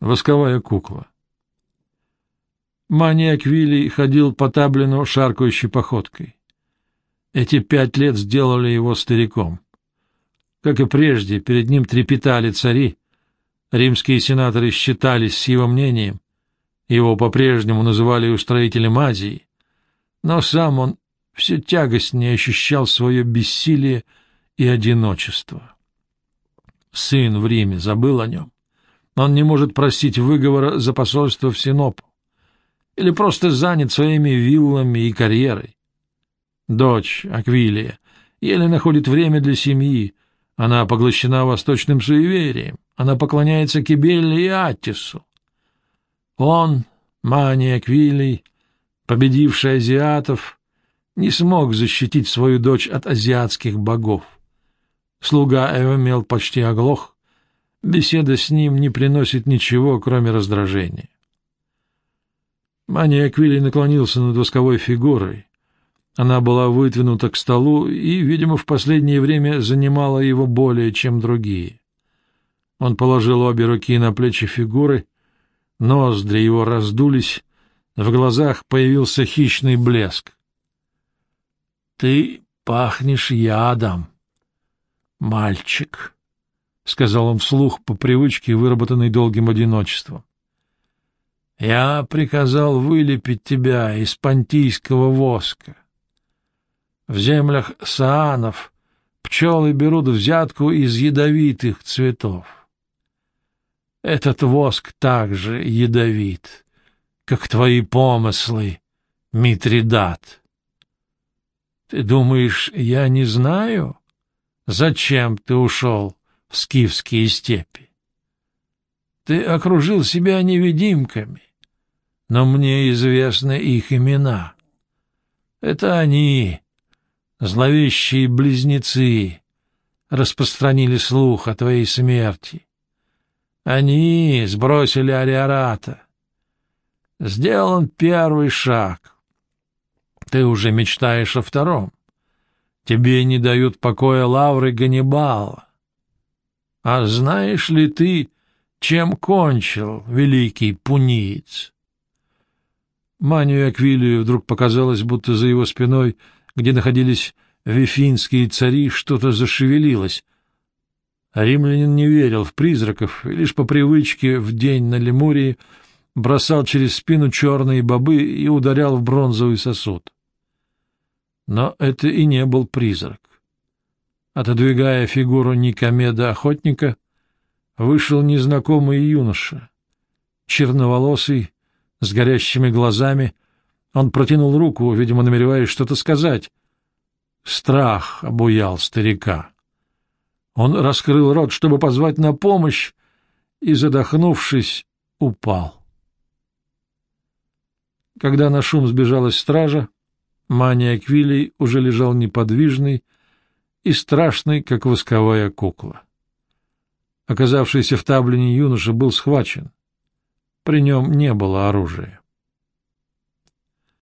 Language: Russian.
Восковая кукла. Маниак Вилли ходил по Таблину шаркающей походкой. Эти пять лет сделали его стариком. Как и прежде, перед ним трепетали цари. Римские сенаторы считались с его мнением. Его по-прежнему называли устроителем Азии. Но сам он все тягостнее ощущал свое бессилие и одиночество. Сын в Риме забыл о нем. Он не может просить выговора за посольство в Синопу. Или просто занят своими виллами и карьерой. Дочь, Аквилия, еле находит время для семьи. Она поглощена восточным суеверием. Она поклоняется Кибелле и Аттису. Он, Мания Аквилий, победивший азиатов, не смог защитить свою дочь от азиатских богов. Слуга Эвамел почти оглох. Беседа с ним не приносит ничего, кроме раздражения. Мания Аквилий наклонился над восковой фигурой. Она была выдвинута к столу и, видимо, в последнее время занимала его более, чем другие. Он положил обе руки на плечи фигуры, ноздри его раздулись, в глазах появился хищный блеск. — Ты пахнешь ядом, мальчик, — сказал он вслух по привычке, выработанной долгим одиночеством. — Я приказал вылепить тебя из понтийского воска. В землях саанов пчелы берут взятку из ядовитых цветов. Этот воск также ядовит, как твои помыслы, Митридат. Ты думаешь, я не знаю, зачем ты ушел в скифские степи? Ты окружил себя невидимками, но мне известны их имена. Это они, зловещие близнецы, распространили слух о твоей смерти. Они сбросили Ариарата. Сделан первый шаг. Ты уже мечтаешь о втором. Тебе не дают покоя лавры Ганнибала. А знаешь ли ты, чем кончил великий пуниец? Манию Аквилию вдруг показалось, будто за его спиной, где находились вифинские цари, что-то зашевелилось. Римлянин не верил в призраков, и лишь по привычке в день на Лемурии бросал через спину черные бобы и ударял в бронзовый сосуд. Но это и не был призрак. Отодвигая фигуру Никомеда-охотника, вышел незнакомый юноша, черноволосый, с горящими глазами. Он протянул руку, видимо, намереваясь что-то сказать. Страх обуял старика. Он раскрыл рот, чтобы позвать на помощь, и, задохнувшись, упал. Когда на шум сбежалась стража, Мания Аквилий уже лежал неподвижный и страшный, как восковая кукла. Оказавшийся в таблине юноша был схвачен. При нем не было оружия.